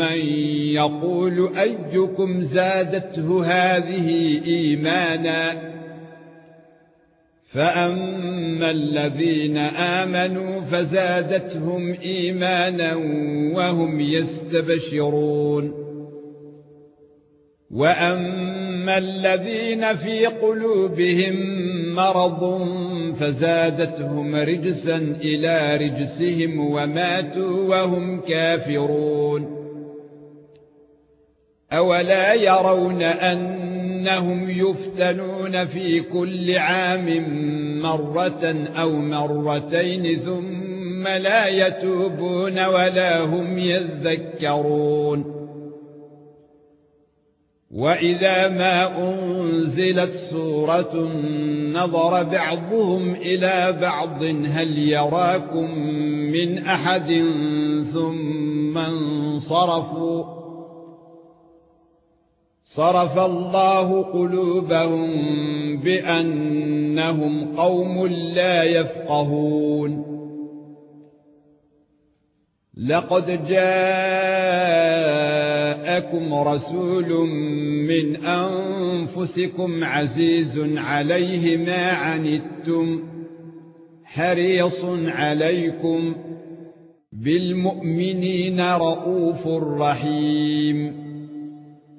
من يقول أيكم زادته هذه إيمانا فأما الذين آمنوا فزادتهم إيمانا وهم يستبشرون وأما الذين في قلوبهم مرض فزادتهم رجسا إلى رجسهم وماتوا وهم كافرون أولا يرون أنهم يفتنون في كل عام مرة أو مرتين ثم لا يتوبون ولا هم يذكرون. وإذا ما أنزلت سورة نظر بعضهم إلى بعض هل يراكم من أحد ثم انصرفوا صرف الله قلوبهم بأنهم قوم لا يفقهون. لقد جاءكم رسول من أنفسكم عزيز عليه ما عنتم حريص عليكم بالمؤمنين رؤوف رحيم.